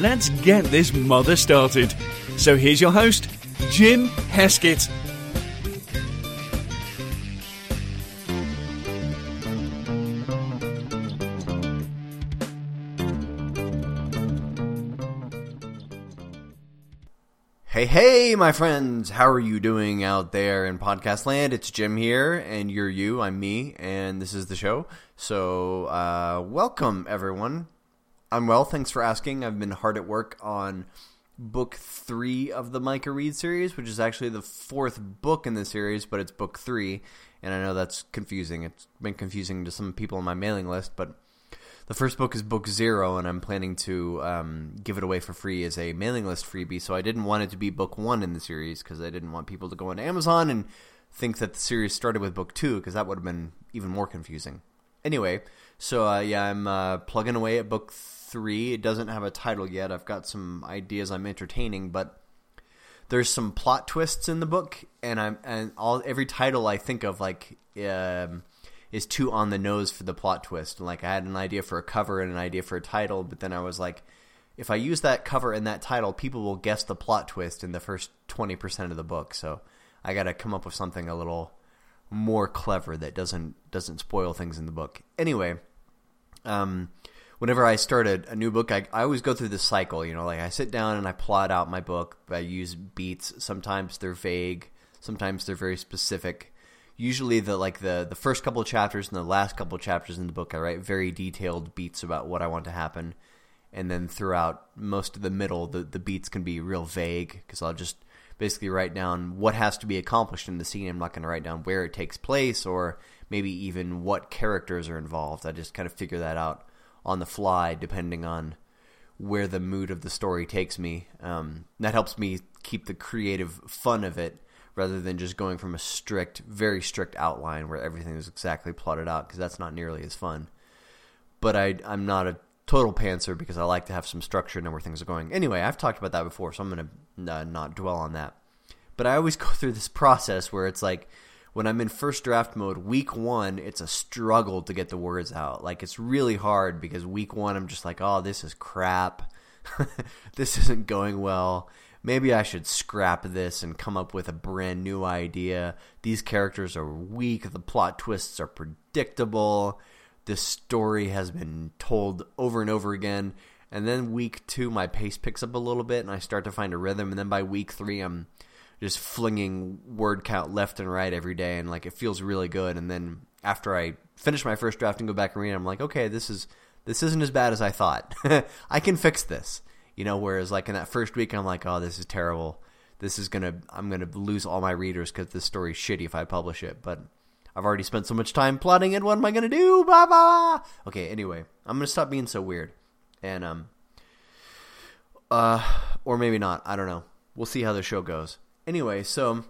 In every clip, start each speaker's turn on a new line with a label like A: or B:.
A: let's get this mother started. So here's your host, Jim Heskett.
B: Hey, hey, my friends, how are you doing out there in podcast land? It's Jim here, and you're you, I'm me, and this is the show. So, uh, welcome, everyone. I'm well, thanks for asking. I've been hard at work on book three of the Micah Reed series, which is actually the fourth book in the series, but it's book three, and I know that's confusing. It's been confusing to some people on my mailing list, but the first book is book zero, and I'm planning to um, give it away for free as a mailing list freebie. So I didn't want it to be book one in the series because I didn't want people to go on Amazon and think that the series started with book two because that would have been even more confusing. Anyway, so uh, yeah, I'm uh, plugging away at book three. It doesn't have a title yet. I've got some ideas I'm entertaining, but there's some plot twists in the book, and I'm and all every title I think of like. Um, is too on the nose for the plot twist. And Like I had an idea for a cover and an idea for a title, but then I was like, if I use that cover and that title, people will guess the plot twist in the first 20% of the book. So I got to come up with something a little more clever that doesn't doesn't spoil things in the book. Anyway, um, whenever I start a, a new book, I, I always go through this cycle. You know, like I sit down and I plot out my book. I use beats. Sometimes they're vague. Sometimes they're very specific usually the like the the first couple chapters and the last couple chapters in the book I write very detailed beats about what I want to happen and then throughout most of the middle the the beats can be real vague cuz I'll just basically write down what has to be accomplished in the scene I'm not going to write down where it takes place or maybe even what characters are involved I just kind of figure that out on the fly depending on where the mood of the story takes me um, that helps me keep the creative fun of it rather than just going from a strict, very strict outline where everything is exactly plotted out because that's not nearly as fun. But I, I'm not a total pantser because I like to have some structure and know where things are going. Anyway, I've talked about that before, so I'm going to uh, not dwell on that. But I always go through this process where it's like when I'm in first draft mode, week one, it's a struggle to get the words out. Like it's really hard because week one, I'm just like, oh, this is crap. this isn't going well maybe I should scrap this and come up with a brand new idea. These characters are weak, the plot twists are predictable, this story has been told over and over again. And then week two, my pace picks up a little bit and I start to find a rhythm. And then by week three, I'm just flinging word count left and right every day. And like it feels really good. And then after I finish my first draft and go back and read, it, I'm like, okay, this is this isn't as bad as I thought. I can fix this. You know, whereas like in that first week, I'm like, oh, this is terrible. This is gonna, I'm gonna lose all my readers because this story's shitty if I publish it. But I've already spent so much time plotting it. What am I gonna do? Blah blah. Okay, anyway, I'm gonna stop being so weird, and um, uh, or maybe not. I don't know. We'll see how the show goes. Anyway, so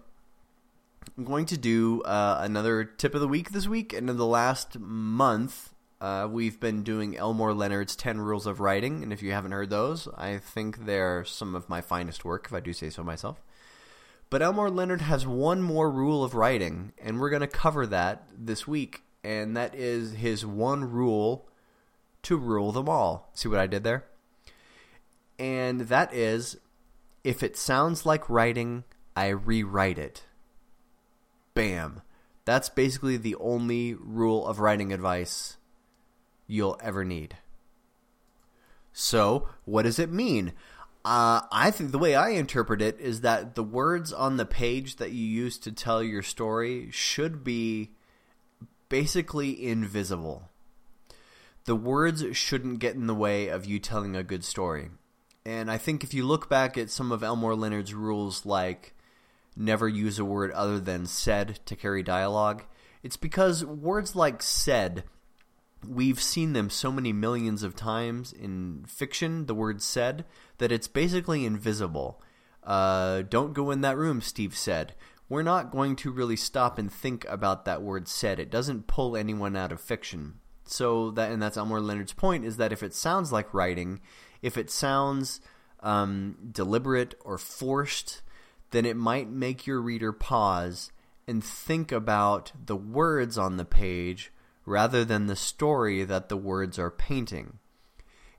B: I'm going to do uh, another tip of the week this week, and in the last month, uh, we've been doing Elmore Leonard's 10 Rules of Writing, and if you haven't heard those, I think they're some of my finest work, if I do say so myself. But Elmore Leonard has one more rule of writing, and we're going to cover that this week, and that is his one rule to rule them all. See what I did there? And that is, if it sounds like writing, I rewrite it. Bam. That's basically the only rule of writing advice you'll ever need. So, what does it mean? Uh, I think the way I interpret it is that the words on the page that you use to tell your story should be basically invisible. The words shouldn't get in the way of you telling a good story. And I think if you look back at some of Elmore Leonard's rules like never use a word other than said to carry dialogue, it's because words like said we've seen them so many millions of times in fiction, the word said, that it's basically invisible. Uh, don't go in that room, Steve said. We're not going to really stop and think about that word said. It doesn't pull anyone out of fiction. So that, and that's Elmore Leonard's point, is that if it sounds like writing, if it sounds um, deliberate or forced, then it might make your reader pause and think about the words on the page rather than the story that the words are painting.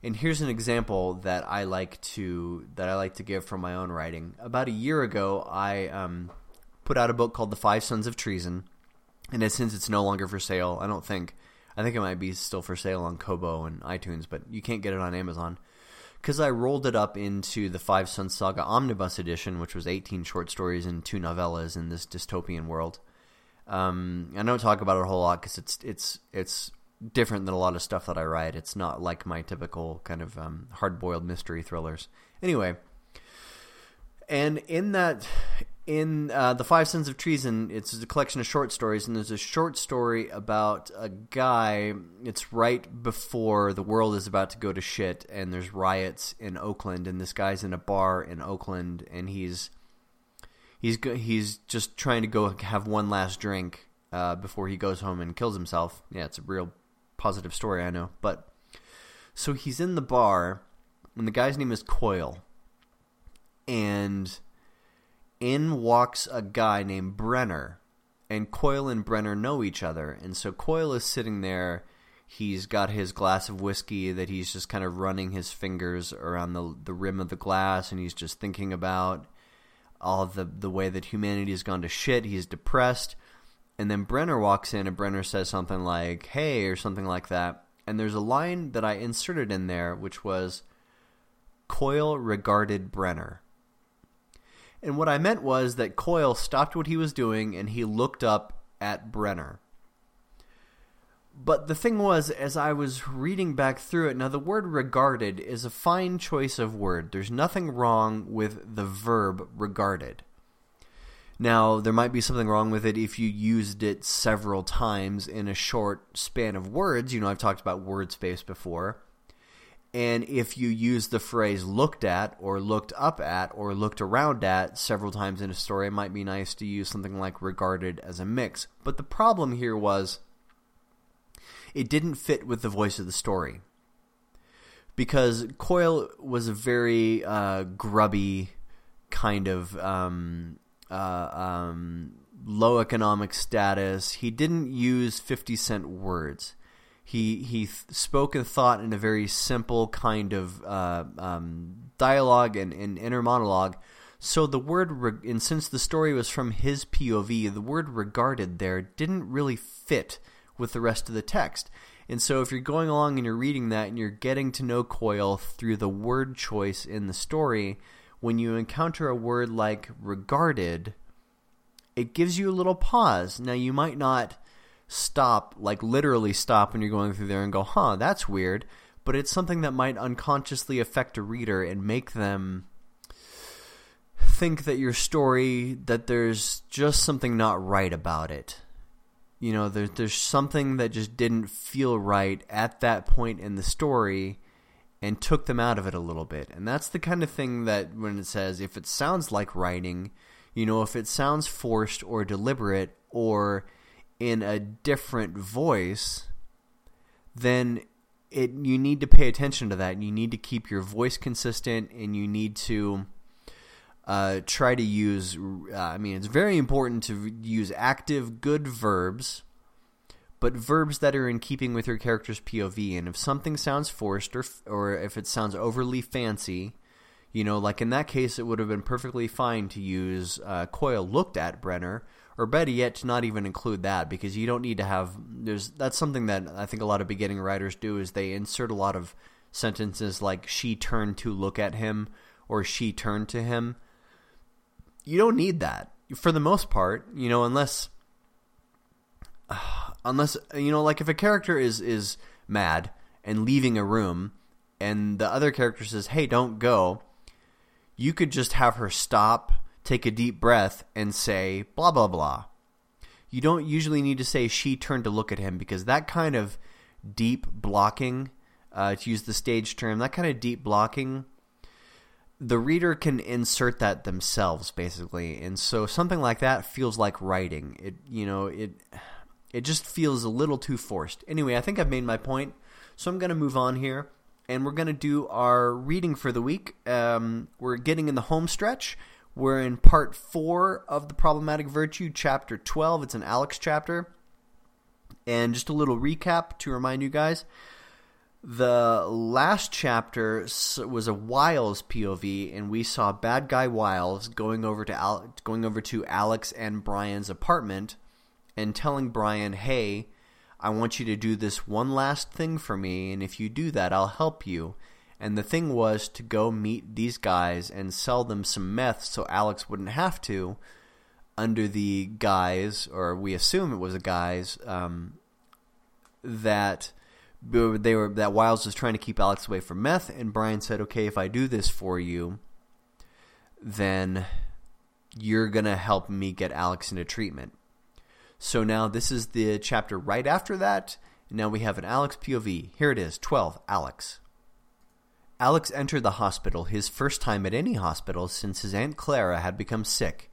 B: And here's an example that I like to that I like to give from my own writing. About a year ago, I um, put out a book called The Five Sons of Treason, and since it's no longer for sale, I don't think I think it might be still for sale on Kobo and iTunes, but you can't get it on Amazon. Because I rolled it up into the Five Sons Saga Omnibus Edition, which was 18 short stories and two novellas in this dystopian world. Um, I don't talk about it a whole lot because it's it's it's different than a lot of stuff that I write. It's not like my typical kind of um, hard-boiled mystery thrillers. Anyway, and in that, in uh, the Five Sons of Treason, it's a collection of short stories, and there's a short story about a guy. It's right before the world is about to go to shit, and there's riots in Oakland, and this guy's in a bar in Oakland, and he's he's he's just trying to go have one last drink uh, before he goes home and kills himself. Yeah, it's a real positive story, I know. But so he's in the bar, and the guy's name is Coil, and in walks a guy named Brenner, and Coil and Brenner know each other, and so Coil is sitting there. He's got his glass of whiskey that he's just kind of running his fingers around the the rim of the glass, and he's just thinking about all the the way that humanity has gone to shit. He's depressed, and then Brenner walks in, and Brenner says something like "Hey" or something like that. And there's a line that I inserted in there, which was Coil regarded Brenner. And what I meant was that Coyle stopped what he was doing and he looked up at Brenner. But the thing was, as I was reading back through it, now the word regarded is a fine choice of word. There's nothing wrong with the verb regarded. Now, there might be something wrong with it if you used it several times in a short span of words. You know, I've talked about word space before. And if you use the phrase looked at or looked up at or looked around at several times in a story, it might be nice to use something like regarded as a mix. But the problem here was it didn't fit with the voice of the story. Because Coil was a very uh, grubby kind of um, uh, um, low economic status. He didn't use 50 cent words. He he spoke and thought in a very simple kind of uh, um, dialogue and, and inner monologue. So the word, and since the story was from his POV, the word regarded there didn't really fit with the rest of the text. And so if you're going along and you're reading that and you're getting to know Coil through the word choice in the story, when you encounter a word like regarded, it gives you a little pause. Now, you might not stop, like literally stop when you're going through there and go, huh, that's weird. But it's something that might unconsciously affect a reader and make them think that your story, that there's just something not right about it you know, there's there's something that just didn't feel right at that point in the story and took them out of it a little bit. And that's the kind of thing that when it says if it sounds like writing, you know, if it sounds forced or deliberate or in a different voice, then it you need to pay attention to that. You need to keep your voice consistent and you need to uh, try to use, uh, I mean, it's very important to use active, good verbs, but verbs that are in keeping with your character's POV. And if something sounds forced or, or if it sounds overly fancy, you know, like in that case, it would have been perfectly fine to use uh, Coil looked at Brenner, or better yet, to not even include that because you don't need to have. There's that's something that I think a lot of beginning writers do is they insert a lot of sentences like she turned to look at him or she turned to him you don't need that for the most part, you know, unless unless you know like if a character is is mad and leaving a room and the other character says, "Hey, don't go." You could just have her stop, take a deep breath and say blah blah blah. You don't usually need to say she turned to look at him because that kind of deep blocking, uh, to use the stage term, that kind of deep blocking, the reader can insert that themselves, basically. And so something like that feels like writing. It, you know, it, it just feels a little too forced. Anyway, I think I've made my point, so I'm going to move on here. And we're going to do our reading for the week. Um, we're getting in the home stretch. We're in part four of the Problematic Virtue, chapter 12. It's an Alex chapter. And just a little recap to remind you guys. The last chapter was a Wiles POV, and we saw bad guy Wiles going over to Al going over to Alex and Brian's apartment and telling Brian, "Hey, I want you to do this one last thing for me, and if you do that, I'll help you." And the thing was to go meet these guys and sell them some meth so Alex wouldn't have to under the guise, or we assume it was a guise, um, that they were that Wiles was trying to keep Alex away from meth, and Brian said, okay, if I do this for you, then you're going to help me get Alex into treatment. So now this is the chapter right after that. Now we have an Alex POV. Here it is, 12, Alex. Alex entered the hospital, his first time at any hospital since his Aunt Clara had become sick.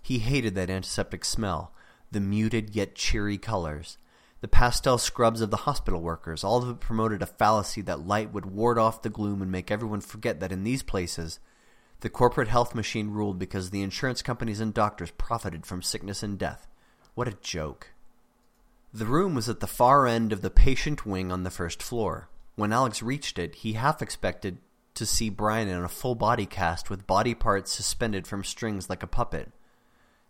B: He hated that antiseptic smell, the muted yet cheery colors, the pastel scrubs of the hospital workers, all of it promoted a fallacy that light would ward off the gloom and make everyone forget that in these places, the corporate health machine ruled because the insurance companies and doctors profited from sickness and death. What a joke. The room was at the far end of the patient wing on the first floor. When Alex reached it, he half expected to see Brian in a full body cast with body parts suspended from strings like a puppet.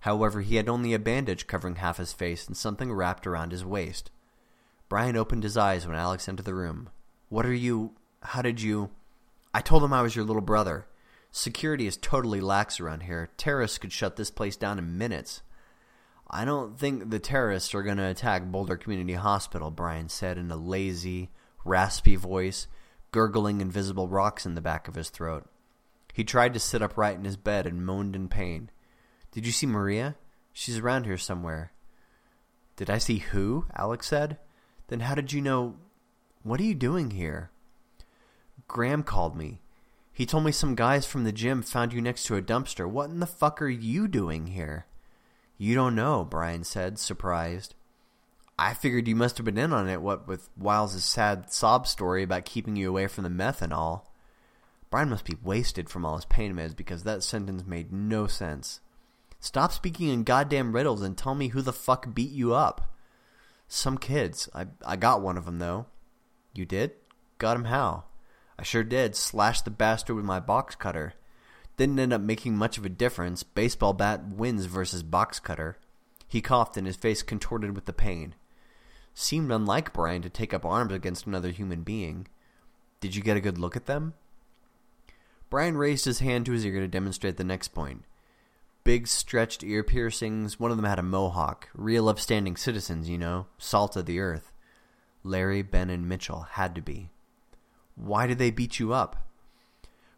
B: However, he had only a bandage covering half his face and something wrapped around his waist. Brian opened his eyes when Alex entered the room. What are you... How did you... I told him I was your little brother. Security is totally lax around here. Terrorists could shut this place down in minutes. I don't think the terrorists are going to attack Boulder Community Hospital, Brian said in a lazy, raspy voice, gurgling invisible rocks in the back of his throat. He tried to sit upright in his bed and moaned in pain. Did you see Maria? She's around here somewhere. Did I see who? Alex said. Then how did you know... What are you doing here? Graham called me. He told me some guys from the gym found you next to a dumpster. What in the fuck are you doing here? You don't know, Brian said, surprised. I figured you must have been in on it, what with Wiles' sad sob story about keeping you away from the meth and all. Brian must be wasted from all his pain meds because that sentence made no sense. Stop speaking in goddamn riddles and tell me who the fuck beat you up. Some kids. I, I got one of them, though. You did? Got him how? I sure did. Slashed the bastard with my box cutter. Didn't end up making much of a difference. Baseball bat wins versus box cutter. He coughed and his face contorted with the pain. Seemed unlike Brian to take up arms against another human being. Did you get a good look at them? Brian raised his hand to his ear to demonstrate the next point. Big stretched ear piercings, one of them had a mohawk. Real upstanding citizens, you know, salt of the earth. Larry, Ben, and Mitchell had to be. Why did they beat you up?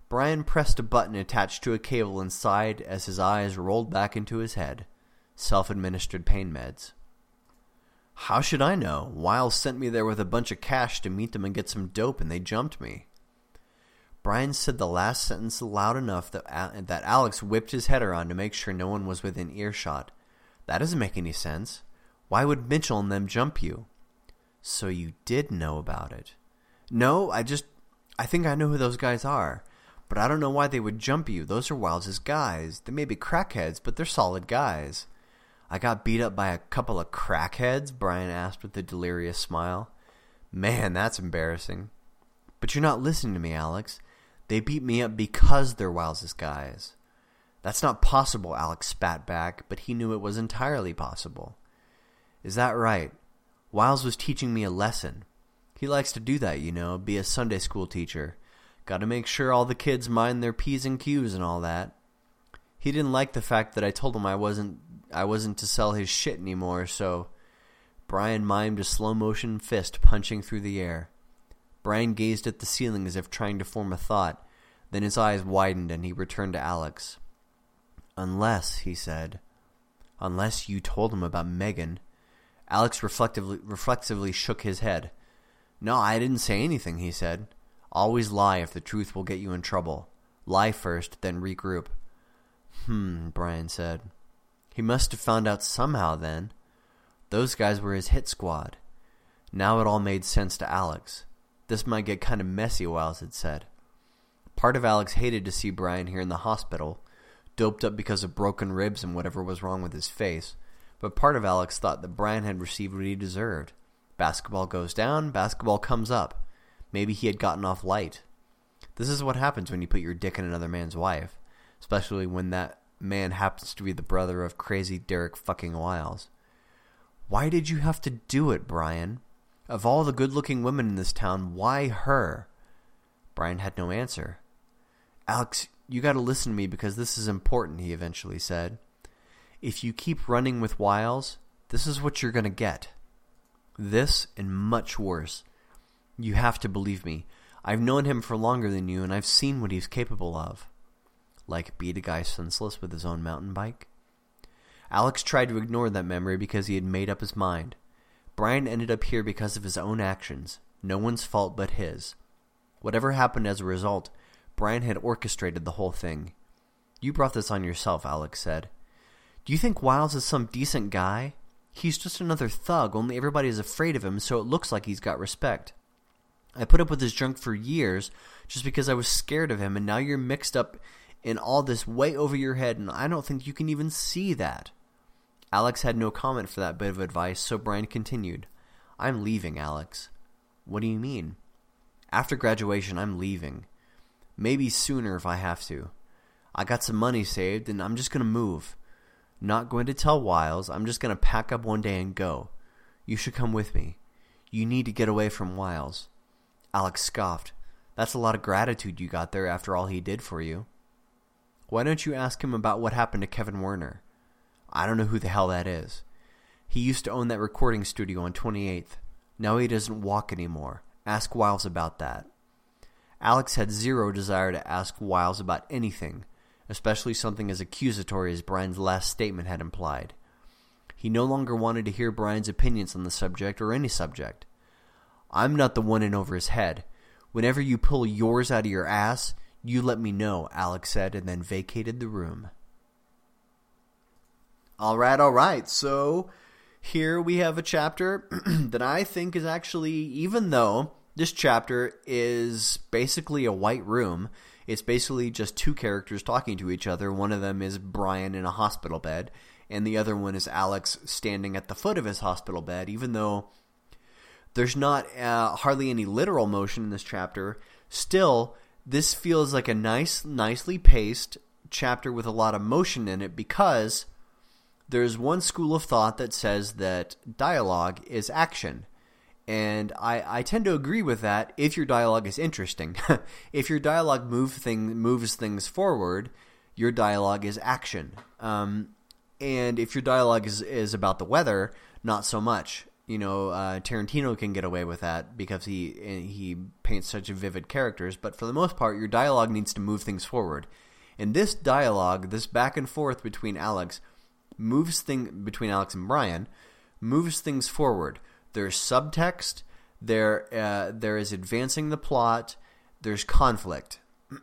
B: Brian pressed a button attached to a cable inside as his eyes rolled back into his head. Self-administered pain meds. How should I know? Wiles sent me there with a bunch of cash to meet them and get some dope, and they jumped me. Brian said the last sentence loud enough that, that Alex whipped his head around to make sure no one was within earshot. That doesn't make any sense. Why would Mitchell and them jump you? So you did know about it. No, I just... I think I know who those guys are. But I don't know why they would jump you. Those are Wiles' guys. They may be crackheads, but they're solid guys. I got beat up by a couple of crackheads? Brian asked with a delirious smile. Man, that's embarrassing. But you're not listening to me, Alex. They beat me up because they're Wiles' guys. That's not possible, Alex spat back, but he knew it was entirely possible. Is that right? Wiles was teaching me a lesson. He likes to do that, you know, be a Sunday school teacher. Got to make sure all the kids mind their P's and Q's and all that. He didn't like the fact that I told him I wasn't I wasn't to sell his shit anymore, so Brian mimed a slow-motion fist punching through the air. Brian gazed at the ceiling as if trying to form a thought. Then his eyes widened and he returned to Alex. Unless, he said, unless you told him about Megan. Alex reflectively, reflexively shook his head. No, I didn't say anything, he said. Always lie if the truth will get you in trouble. Lie first, then regroup. Hmm, Brian said. He must have found out somehow then. Those guys were his hit squad. Now it all made sense to Alex. This might get kind of messy, Wiles had said. Part of Alex hated to see Brian here in the hospital, doped up because of broken ribs and whatever was wrong with his face, but part of Alex thought that Brian had received what he deserved. Basketball goes down, basketball comes up. Maybe he had gotten off light. This is what happens when you put your dick in another man's wife, especially when that man happens to be the brother of crazy Derek fucking Wiles. Why did you have to do it, Brian? Of all the good-looking women in this town, why her? Brian had no answer. Alex, you gotta listen to me because this is important, he eventually said. If you keep running with Wiles, this is what you're gonna get. This and much worse. You have to believe me. I've known him for longer than you, and I've seen what he's capable of. Like beat a guy senseless with his own mountain bike? Alex tried to ignore that memory because he had made up his mind. Brian ended up here because of his own actions. No one's fault but his. Whatever happened as a result, Brian had orchestrated the whole thing. You brought this on yourself, Alex said. Do you think Wiles is some decent guy? He's just another thug, only everybody is afraid of him, so it looks like he's got respect. I put up with his junk for years just because I was scared of him, and now you're mixed up in all this way over your head, and I don't think you can even see that. Alex had no comment for that bit of advice, so Brian continued. I'm leaving, Alex. What do you mean? After graduation, I'm leaving. Maybe sooner if I have to. I got some money saved, and I'm just going to move. Not going to tell Wiles. I'm just going to pack up one day and go. You should come with me. You need to get away from Wiles. Alex scoffed. That's a lot of gratitude you got there after all he did for you. Why don't you ask him about what happened to Kevin Werner? I don't know who the hell that is. He used to own that recording studio on 28th. Now he doesn't walk anymore. Ask Wiles about that. Alex had zero desire to ask Wiles about anything, especially something as accusatory as Brian's last statement had implied. He no longer wanted to hear Brian's opinions on the subject or any subject. I'm not the one in over his head. Whenever you pull yours out of your ass, you let me know, Alex said, and then vacated the room. All right, all right. So here we have a chapter that I think is actually, even though this chapter is basically a white room, it's basically just two characters talking to each other. One of them is Brian in a hospital bed, and the other one is Alex standing at the foot of his hospital bed, even though there's not uh, hardly any literal motion in this chapter. Still, this feels like a nice, nicely paced chapter with a lot of motion in it because there's one school of thought that says that dialogue is action. And I, I tend to agree with that if your dialogue is interesting. if your dialogue move thing, moves things forward, your dialogue is action. Um, and if your dialogue is, is about the weather, not so much you know, uh, Tarantino can get away with that because he he paints such vivid characters. But for the most part, your dialogue needs to move things forward. And this dialogue, this back and forth between Alex, moves thing between Alex and Brian, moves things forward. There's subtext. There uh, there is advancing the plot. There's conflict.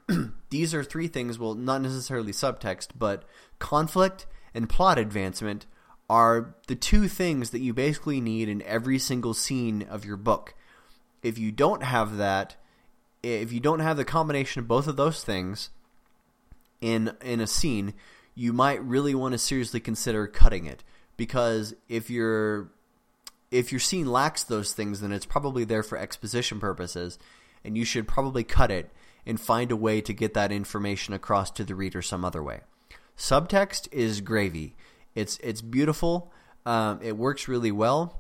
B: These are three things. Well, not necessarily subtext, but conflict and plot advancement are the two things that you basically need in every single scene of your book. If you don't have that, if you don't have the combination of both of those things in in a scene, you might really want to seriously consider cutting it because if your if your scene lacks those things, then it's probably there for exposition purposes, and you should probably cut it and find a way to get that information across to the reader some other way. Subtext is gravy. It's it's beautiful. Um, it works really well.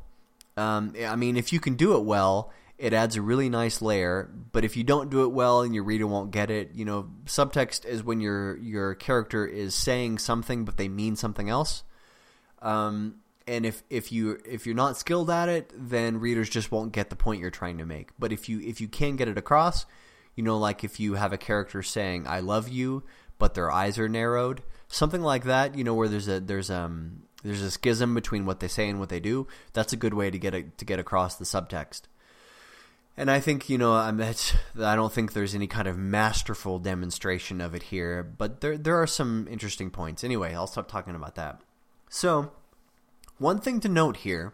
B: Um, I mean, if you can do it well, it adds a really nice layer. But if you don't do it well and your reader won't get it, you know, subtext is when your your character is saying something but they mean something else. Um, and if if you if you're not skilled at it, then readers just won't get the point you're trying to make. But if you if you can get it across, you know, like if you have a character saying "I love you," but their eyes are narrowed, something like that. You know, where there's a there's um there's a schism between what they say and what they do. That's a good way to get a, to get across the subtext. And I think you know I'm I don't think there's any kind of masterful demonstration of it here, but there there are some interesting points. Anyway, I'll stop talking about that. So, one thing to note here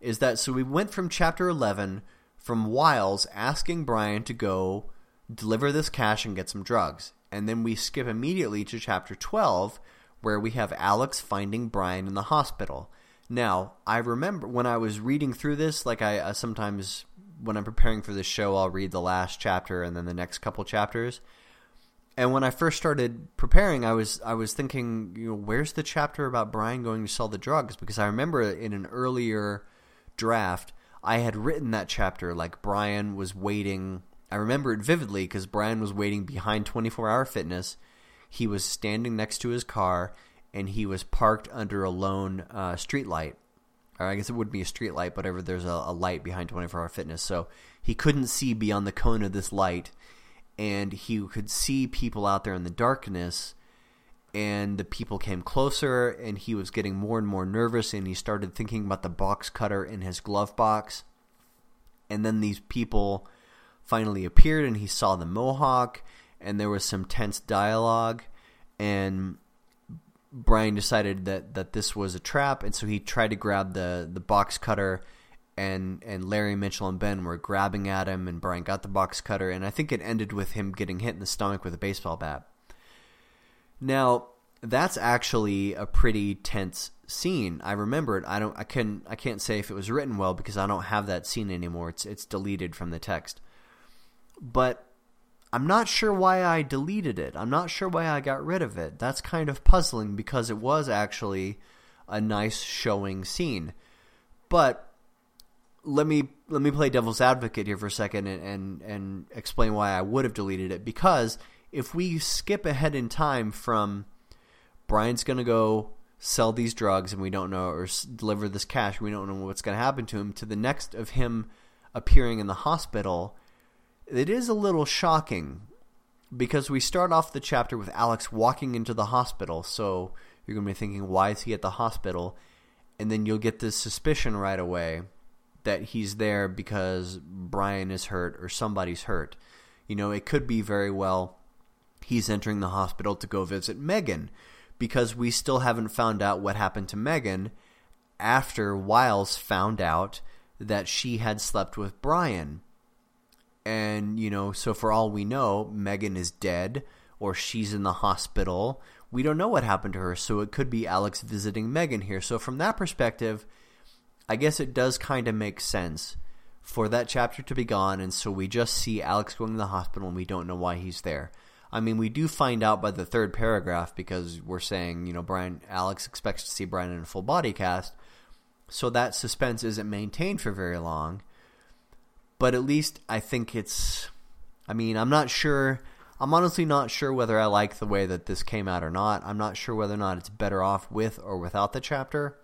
B: is that so we went from chapter 11 from Wiles asking Brian to go deliver this cash and get some drugs. And then we skip immediately to chapter 12 where we have Alex finding Brian in the hospital. Now, I remember when I was reading through this, like I uh, sometimes when I'm preparing for this show, I'll read the last chapter and then the next couple chapters. And when I first started preparing, I was I was thinking, you know, where's the chapter about Brian going to sell the drugs? Because I remember in an earlier draft, I had written that chapter like Brian was waiting. I remember it vividly because Brian was waiting behind 24 Hour Fitness. He was standing next to his car, and he was parked under a lone uh, street light or I guess it wouldn't be a street light, whatever. There's a, a light behind 24 Hour Fitness, so he couldn't see beyond the cone of this light, and he could see people out there in the darkness. And the people came closer, and he was getting more and more nervous, and he started thinking about the box cutter in his glove box. And then these people finally appeared, and he saw the mohawk, and there was some tense dialogue, and Brian decided that that this was a trap, and so he tried to grab the the box cutter, and and Larry Mitchell and Ben were grabbing at him, and Brian got the box cutter, and I think it ended with him getting hit in the stomach with a baseball bat. Now that's actually a pretty tense scene. I remember it. I don't. I can. I can't say if it was written well because I don't have that scene anymore. It's it's deleted from the text. But I'm not sure why I deleted it. I'm not sure why I got rid of it. That's kind of puzzling because it was actually a nice showing scene. But let me let me play devil's advocate here for a second and, and, and explain why I would have deleted it. Because if we skip ahead in time from Brian's going to go sell these drugs and we don't know, or deliver this cash, we don't know what's going to happen to him, to the next of him appearing in the hospital – it is a little shocking because we start off the chapter with Alex walking into the hospital, so you're going to be thinking, why is he at the hospital? And then you'll get this suspicion right away that he's there because Brian is hurt or somebody's hurt. You know, it could be very well he's entering the hospital to go visit Megan because we still haven't found out what happened to Megan after Wiles found out that she had slept with Brian and you know so for all we know megan is dead or she's in the hospital. We don't know what happened to her so it could be alex visiting megan here. So from that perspective i guess it does kind of make sense for that chapter to be gone and so we just see alex going to the hospital and we don't know why he's there. I mean we do find out by the third paragraph because we're saying you know brian alex expects to see brian in a full body cast. So that suspense isn't maintained for very long but at least I think it's. I mean, I'm not sure. I'm honestly not sure whether I like the way that this came out or not. I'm not sure whether or not it's better off with or without the chapter.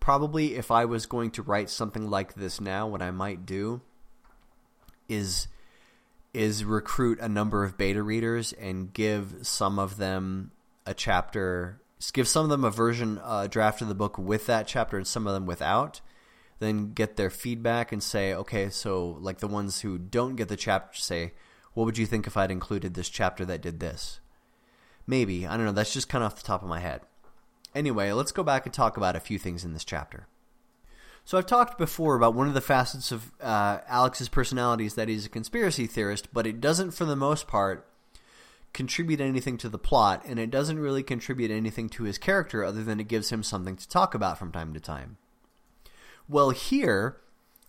B: Probably if I was going to write something like this now, what I might do is is recruit a number of beta readers and give some of them a chapter, give some of them a version, a draft of the book with that chapter and some of them without then get their feedback and say, okay, so like the ones who don't get the chapter say, what would you think if I'd included this chapter that did this? Maybe. I don't know. That's just kind of off the top of my head. Anyway, let's go back and talk about a few things in this chapter. So I've talked before about one of the facets of uh, Alex's personality is that he's a conspiracy theorist, but it doesn't, for the most part, contribute anything to the plot, and it doesn't really contribute anything to his character other than it gives him something to talk about from time to time. Well, here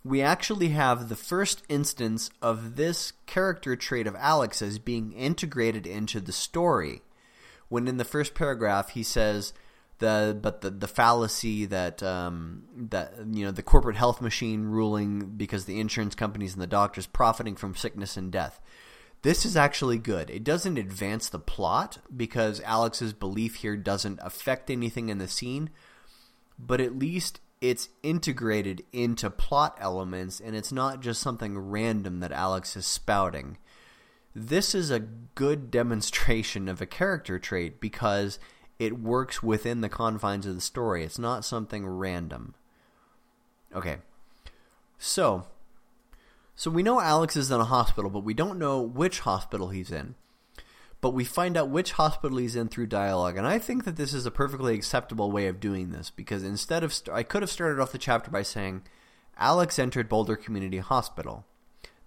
B: we actually have the first instance of this character trait of Alex as being integrated into the story. When in the first paragraph he says the but the the fallacy that um, that you know the corporate health machine ruling because the insurance companies and the doctors profiting from sickness and death. This is actually good. It doesn't advance the plot because Alex's belief here doesn't affect anything in the scene, but at least it's integrated into plot elements and it's not just something random that Alex is spouting. This is a good demonstration of a character trait because it works within the confines of the story. It's not something random. Okay. So, So we know Alex is in a hospital, but we don't know which hospital he's in. But we find out which hospital he's in through dialogue, and I think that this is a perfectly acceptable way of doing this because instead of I could have started off the chapter by saying Alex entered Boulder Community Hospital.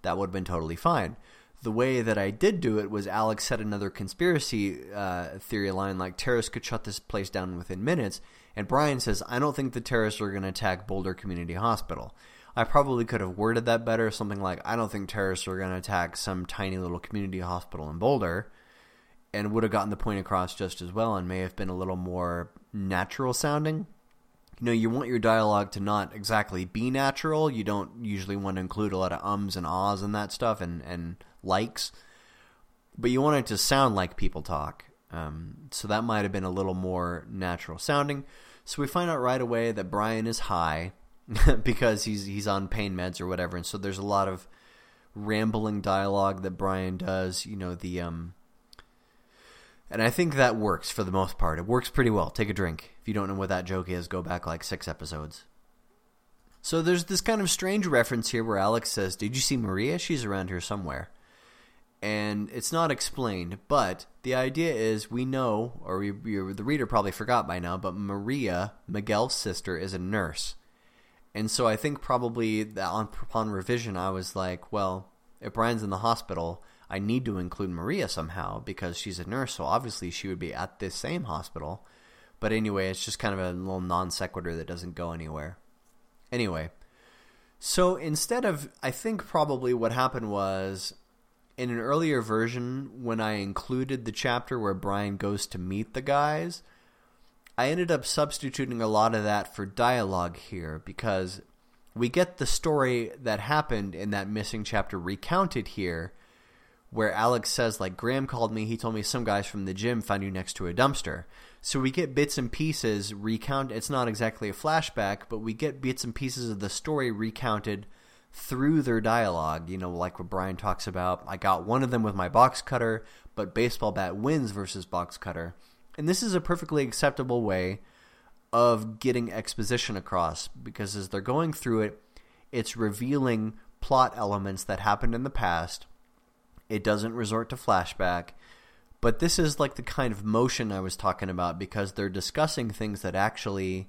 B: That would have been totally fine. The way that I did do it was Alex said another conspiracy uh, theory line like terrorists could shut this place down within minutes, and Brian says, I don't think the terrorists are going to attack Boulder Community Hospital. I probably could have worded that better, something like, I don't think terrorists are going to attack some tiny little community hospital in Boulder, and would have gotten the point across just as well and may have been a little more natural sounding. You know, you want your dialogue to not exactly be natural. You don't usually want to include a lot of ums and ahs and that stuff and, and likes. But you want it to sound like people talk. Um, so that might have been a little more natural sounding. So we find out right away that Brian is high because he's he's on pain meds or whatever, and so there's a lot of rambling dialogue that Brian does. You know the um, and I think that works for the most part. It works pretty well. Take a drink. If you don't know what that joke is, go back like six episodes. So there's this kind of strange reference here where Alex says, "Did you see Maria? She's around here somewhere." and it's not explained, but the idea is we know, or we, the reader probably forgot by now, but Maria, Miguel's sister, is a nurse. And so I think probably on, upon revision, I was like, well, if Brian's in the hospital, I need to include Maria somehow because she's a nurse, so obviously she would be at this same hospital. But anyway, it's just kind of a little non sequitur that doesn't go anywhere. Anyway, so instead of, I think probably what happened was in an earlier version, when I included the chapter where Brian goes to meet the guys, I ended up substituting a lot of that for dialogue here because we get the story that happened in that missing chapter recounted here where Alex says, like, Graham called me, he told me some guys from the gym found you next to a dumpster. So we get bits and pieces recount. It's not exactly a flashback, but we get bits and pieces of the story recounted – through their dialogue. You know, like what Brian talks about, I got one of them with my box cutter, but baseball bat wins versus box cutter. And this is a perfectly acceptable way of getting exposition across because as they're going through it, it's revealing plot elements that happened in the past. It doesn't resort to flashback. But this is like the kind of motion I was talking about because they're discussing things that actually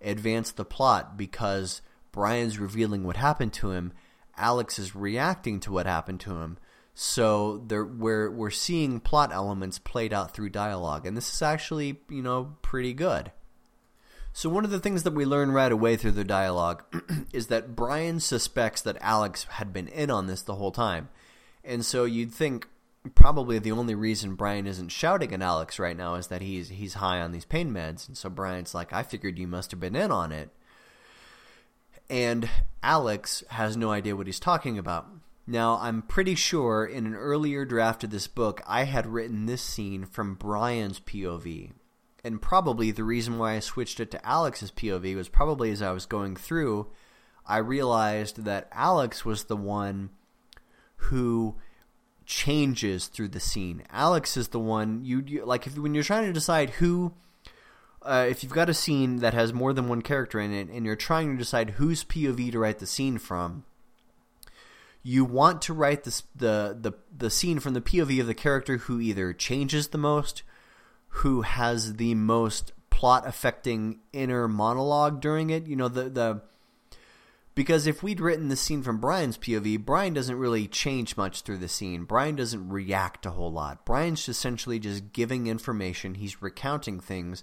B: advance the plot because Brian's revealing what happened to him. Alex is reacting to what happened to him. So there, we're we're seeing plot elements played out through dialogue, and this is actually you know pretty good. So one of the things that we learn right away through the dialogue is that Brian suspects that Alex had been in on this the whole time, and so you'd think probably the only reason Brian isn't shouting at Alex right now is that he's he's high on these pain meds, and so Brian's like, "I figured you must have been in on it." and Alex has no idea what he's talking about. Now, I'm pretty sure in an earlier draft of this book, I had written this scene from Brian's POV. And probably the reason why I switched it to Alex's POV was probably as I was going through, I realized that Alex was the one who changes through the scene. Alex is the one you, you like if when you're trying to decide who uh, if you've got a scene that has more than one character in it and you're trying to decide whose POV to write the scene from, you want to write the, the, the, the scene from the POV of the character who either changes the most, who has the most plot-affecting inner monologue during it. You know, the, the because if we'd written the scene from Brian's POV, Brian doesn't really change much through the scene. Brian doesn't react a whole lot. Brian's essentially just giving information. He's recounting things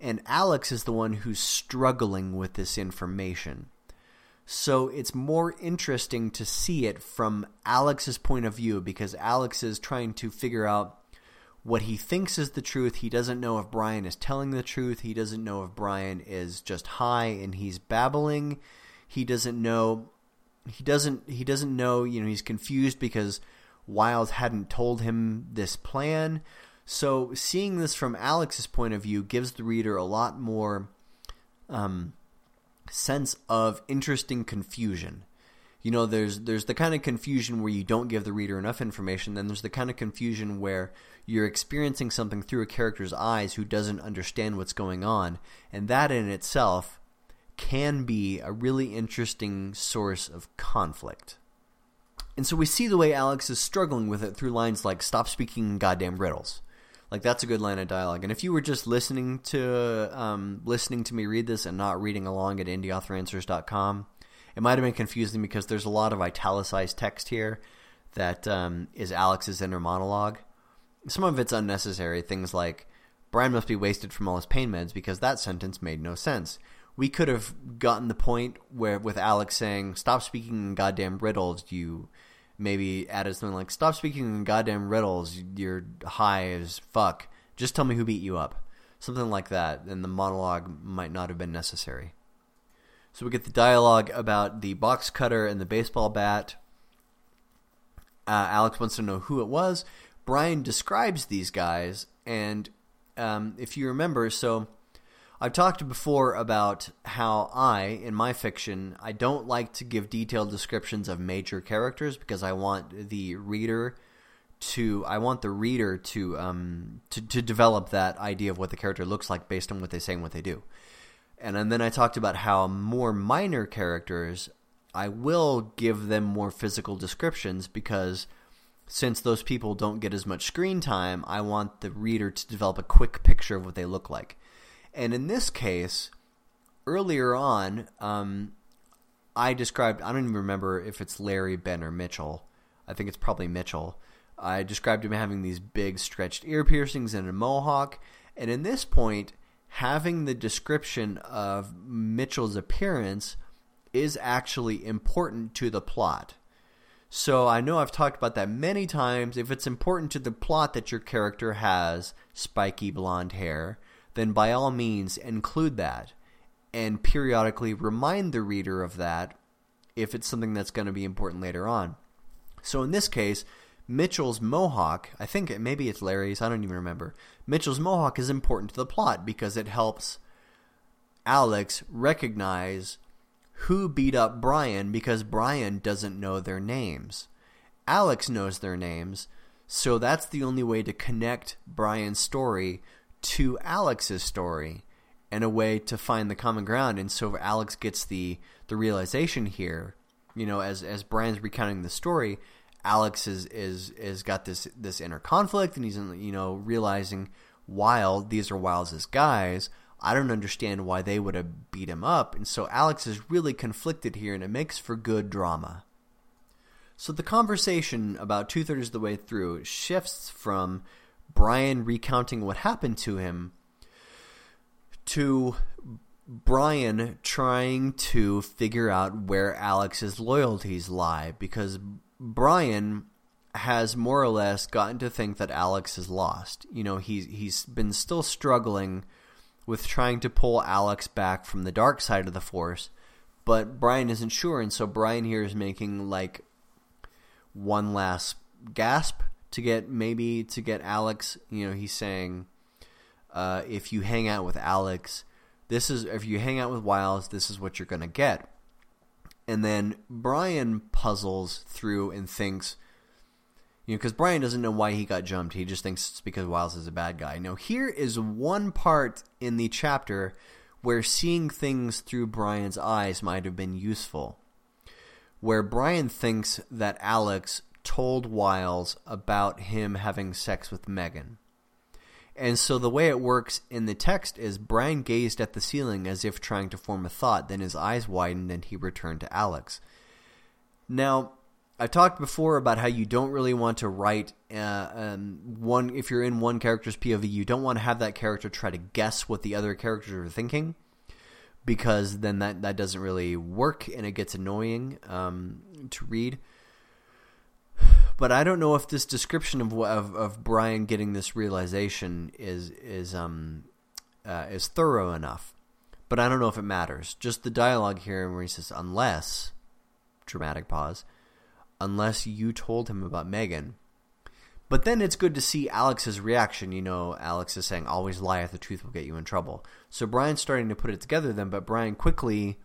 B: and Alex is the one who's struggling with this information. So it's more interesting to see it from Alex's point of view because Alex is trying to figure out what he thinks is the truth. He doesn't know if Brian is telling the truth. He doesn't know if Brian is just high and he's babbling. He doesn't know he doesn't he doesn't know, you know, he's confused because Wiles hadn't told him this plan. So seeing this from Alex's point of view gives the reader a lot more um, sense of interesting confusion. You know, there's there's the kind of confusion where you don't give the reader enough information. Then there's the kind of confusion where you're experiencing something through a character's eyes who doesn't understand what's going on, and that in itself can be a really interesting source of conflict. And so we see the way Alex is struggling with it through lines like "Stop speaking goddamn riddles." Like that's a good line of dialogue. And if you were just listening to um, listening to me read this and not reading along at indieauthoranswers.com, it might have been confusing because there's a lot of italicized text here that um, is Alex's inner monologue. Some of it's unnecessary. Things like Brian must be wasted from all his pain meds because that sentence made no sense. We could have gotten the point where with Alex saying, "Stop speaking in goddamn riddles, you." maybe added something like, stop speaking in goddamn riddles, you're high as fuck. Just tell me who beat you up. Something like that, and the monologue might not have been necessary. So we get the dialogue about the box cutter and the baseball bat. Uh, Alex wants to know who it was. Brian describes these guys, and um, if you remember, so I've talked before about how I, in my fiction, I don't like to give detailed descriptions of major characters because I want the reader to I want the reader to um to to develop that idea of what the character looks like based on what they say and what they do. And, and then I talked about how more minor characters I will give them more physical descriptions because since those people don't get as much screen time, I want the reader to develop a quick picture of what they look like. And in this case, earlier on, um, I described, I don't even remember if it's Larry, Ben, or Mitchell. I think it's probably Mitchell. I described him having these big stretched ear piercings and a mohawk. And in this point, having the description of Mitchell's appearance is actually important to the plot. So I know I've talked about that many times. If it's important to the plot that your character has spiky blonde hair, then by all means include that and periodically remind the reader of that if it's something that's going to be important later on. So in this case, Mitchell's mohawk, I think maybe it's Larry's, I don't even remember. Mitchell's mohawk is important to the plot because it helps Alex recognize who beat up Brian because Brian doesn't know their names. Alex knows their names, so that's the only way to connect Brian's story to Alex's story and a way to find the common ground. And so Alex gets the the realization here, you know, as as Brian's recounting the story, Alex is is is got this this inner conflict, and he's you know realizing while these are Wiles's guys, I don't understand why they would have beat him up, and so Alex is really conflicted here, and it makes for good drama. So the conversation about two thirds of the way through shifts from Brian recounting what happened to him to Brian trying to figure out where Alex's loyalties lie because Brian has more or less gotten to think that Alex is lost. You know, he's he's been still struggling with trying to pull Alex back from the dark side of the force, but Brian isn't sure and so Brian here is making like one last gasp to get maybe to get Alex. You know, he's saying uh, if you hang out with Alex, this is if you hang out with Wiles, this is what you're going to get. And then Brian puzzles through and thinks, you know, because Brian doesn't know why he got jumped. He just thinks it's because Wiles is a bad guy. Now, here is one part in the chapter where seeing things through Brian's eyes might have been useful. Where Brian thinks that Alex told Wiles about him having sex with Megan. And so the way it works in the text is Brian gazed at the ceiling as if trying to form a thought, then his eyes widened and he returned to Alex. Now, I've talked before about how you don't really want to write uh, um, one if you're in one character's POV, you don't want to have that character try to guess what the other characters are thinking because then that, that doesn't really work and it gets annoying um, to read but I don't know if this description of of, of Brian getting this realization is is um uh, is thorough enough. But I don't know if it matters. Just the dialogue here where he says, "Unless," dramatic pause, "unless you told him about Megan." But then it's good to see Alex's reaction. You know, Alex is saying, "Always lie if the truth will get you in trouble." So Brian's starting to put it together then, but Brian quickly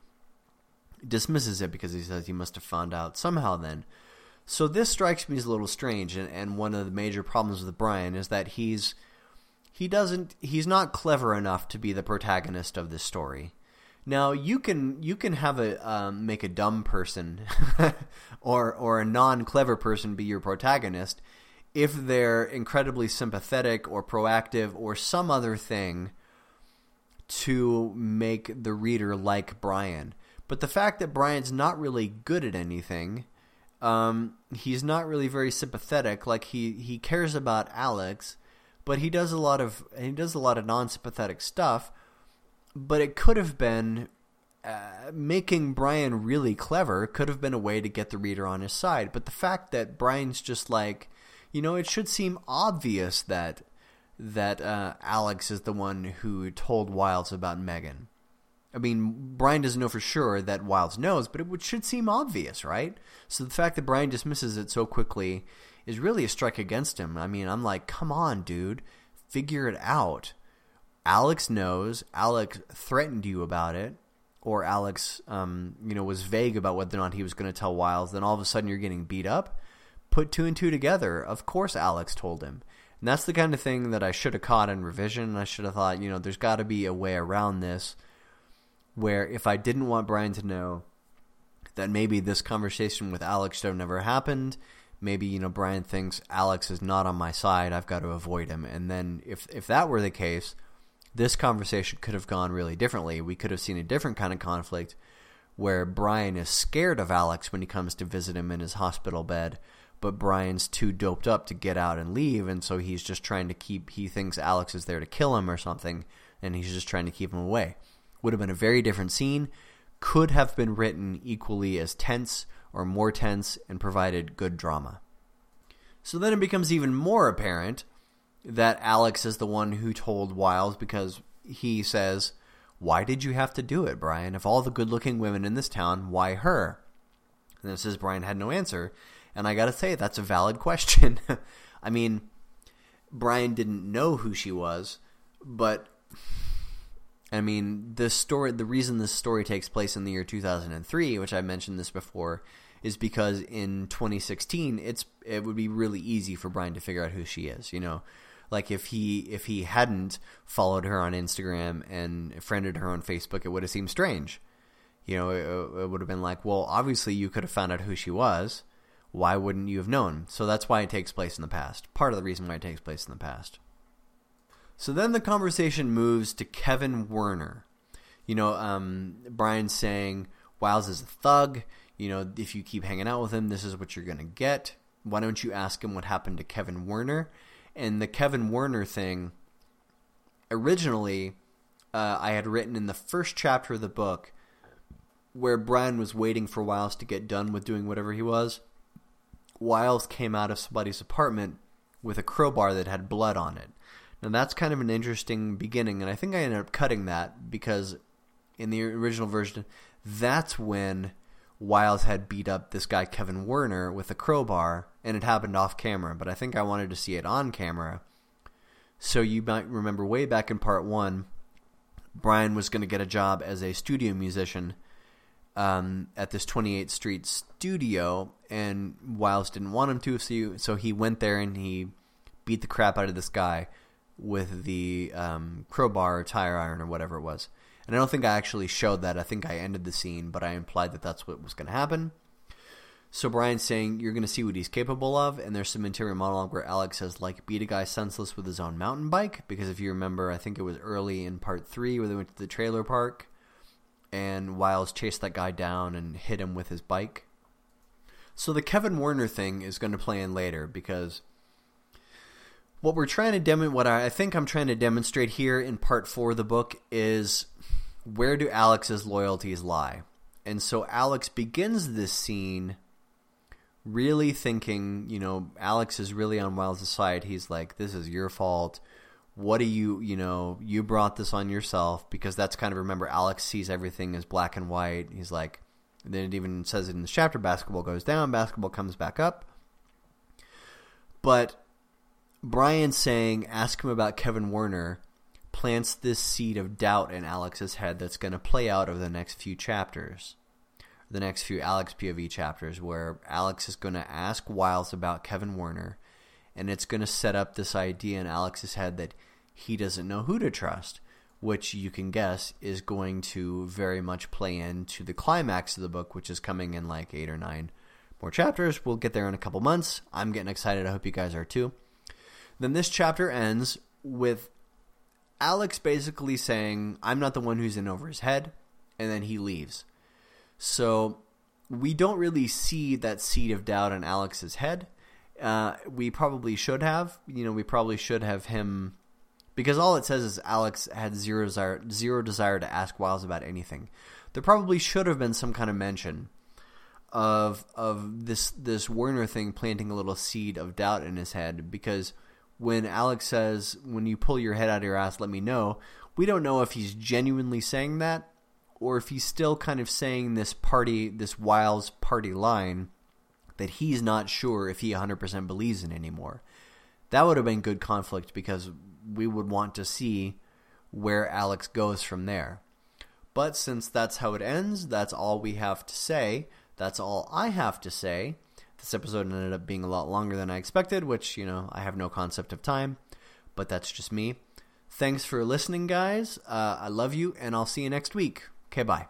B: dismisses it because he says he must have found out somehow then so this strikes me as a little strange, and, and one of the major problems with Brian is that he's he doesn't he's not clever enough to be the protagonist of this story. Now you can you can have a um, make a dumb person or or a non clever person be your protagonist if they're incredibly sympathetic or proactive or some other thing to make the reader like Brian. But the fact that Brian's not really good at anything, um, he's not really very sympathetic. Like he he cares about Alex, but he does a lot of he does a lot of non-sympathetic stuff. But it could have been uh, making Brian really clever could have been a way to get the reader on his side. But the fact that Brian's just like, you know, it should seem obvious that that uh, Alex is the one who told Wiles about Megan. I mean, Brian doesn't know for sure that Wiles knows, but it should seem obvious, right? So the fact that Brian dismisses it so quickly is really a strike against him. I mean, I'm like, come on, dude. Figure it out. Alex knows. Alex threatened you about it. Or Alex, um, you know, was vague about whether or not he was going to tell Wiles. Then all of a sudden you're getting beat up. Put two and two together. Of course Alex told him. And that's the kind of thing that I should have caught in revision. I should have thought, you know, there's got to be a way around this where if I didn't want Brian to know that maybe this conversation with Alex have never happened, maybe, you know, Brian thinks Alex is not on my side, I've got to avoid him. And then if, if that were the case, this conversation could have gone really differently. We could have seen a different kind of conflict where Brian is scared of Alex when he comes to visit him in his hospital bed, but Brian's too doped up to get out and leave, and so he's just trying to keep, he thinks Alex is there to kill him or something, and he's just trying to keep him away would have been a very different scene, could have been written equally as tense or more tense and provided good drama. So then it becomes even more apparent that Alex is the one who told Wiles because he says, why did you have to do it, Brian? Of all the good-looking women in this town, why her? And it says Brian had no answer. And I got to say, that's a valid question. I mean, Brian didn't know who she was, but I mean, the story, the reason this story takes place in the year 2003, which I mentioned this before, is because in 2016, it's it would be really easy for Brian to figure out who she is. You know, like if he if he hadn't followed her on Instagram and friended her on Facebook, it would have seemed strange. You know, it, it would have been like, well, obviously you could have found out who she was. Why wouldn't you have known? So that's why it takes place in the past. Part of the reason why it takes place in the past. So then the conversation moves to Kevin Werner. You know, um, Brian's saying, Wiles is a thug. You know, if you keep hanging out with him, this is what you're going to get. Why don't you ask him what happened to Kevin Werner? And the Kevin Werner thing, originally, uh, I had written in the first chapter of the book where Brian was waiting for Wiles to get done with doing whatever he was. Wiles came out of somebody's apartment with a crowbar that had blood on it. Now that's kind of an interesting beginning, and I think I ended up cutting that because in the original version, that's when Wiles had beat up this guy Kevin Werner with a crowbar, and it happened off camera. But I think I wanted to see it on camera. So you might remember way back in part one, Brian was going to get a job as a studio musician um, at this 28th Street studio, and Wiles didn't want him to, so he went there and he beat the crap out of this guy with the um, crowbar or tire iron or whatever it was. And I don't think I actually showed that. I think I ended the scene, but I implied that that's what was going to happen. So Brian's saying you're going to see what he's capable of, and there's some interior monologue where Alex says, like, beat a guy senseless with his own mountain bike, because if you remember, I think it was early in part three where they went to the trailer park, and Wiles chased that guy down and hit him with his bike. So the Kevin Warner thing is going to play in later, because what we're trying to demonstrate, what I think I'm trying to demonstrate here in part four of the book is where do Alex's loyalties lie? And so Alex begins this scene really thinking, you know, Alex is really on Wiles' side. He's like, this is your fault. What do you, you know, you brought this on yourself because that's kind of, remember, Alex sees everything as black and white. He's like, then it even says it in the chapter, basketball goes down, basketball comes back up. But Brian saying, ask him about Kevin Werner, plants this seed of doubt in Alex's head that's going to play out over the next few chapters. The next few Alex POV chapters where Alex is going to ask Wiles about Kevin Werner and it's going to set up this idea in Alex's head that he doesn't know who to trust. which you can guess is going to very much play into the climax of the book, which is coming in like eight or nine more chapters. We'll get there in a couple months. I'm getting excited. I hope you guys are too. Then this chapter ends with Alex basically saying, I'm not the one who's in over his head, and then he leaves. So we don't really see that seed of doubt in Alex's head. Uh, we probably should have. You know, we probably should have him because all it says is Alex had zero desire, zero desire to ask Wiles about anything. There probably should have been some kind of mention of of this this Werner thing planting a little seed of doubt in his head because when Alex says, "When you pull your head out of your ass, let me know," we don't know if he's genuinely saying that or if he's still kind of saying this party, this Wiles party line that he's not sure if he 100% believes in anymore. That would have been good conflict because we would want to see where Alex goes from there. But since that's how it ends, that's all we have to say. That's all I have to say. This episode ended up being a lot longer than I expected, which, you know, I have no concept of time, but that's just me. Thanks for listening, guys. Uh, I love you, and I'll see you next week. Okay, bye.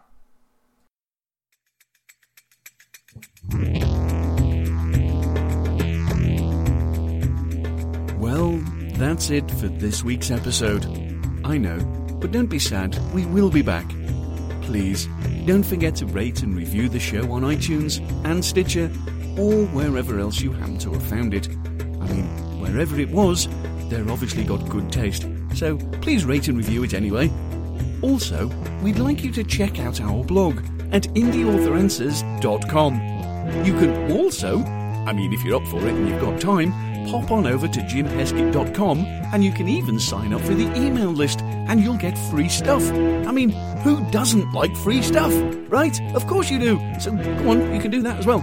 A: Well, that's it for this week's episode. I know, but don't be sad, we will be back. Please, don't forget to rate and review the show on iTunes and Stitcher or wherever else you happen to have found it. I mean, wherever it was, they're obviously got good taste, so please rate and review it anyway. Also, we'd like you to check out our blog at indieauthoranswers.com. You can also, I mean, if you're up for it and you've got time, pop on over to jimheskett.com and you can even sign up for the email list and you'll get free stuff. I mean, who doesn't like free stuff, right? Of course you do. So go on, you can do that as well.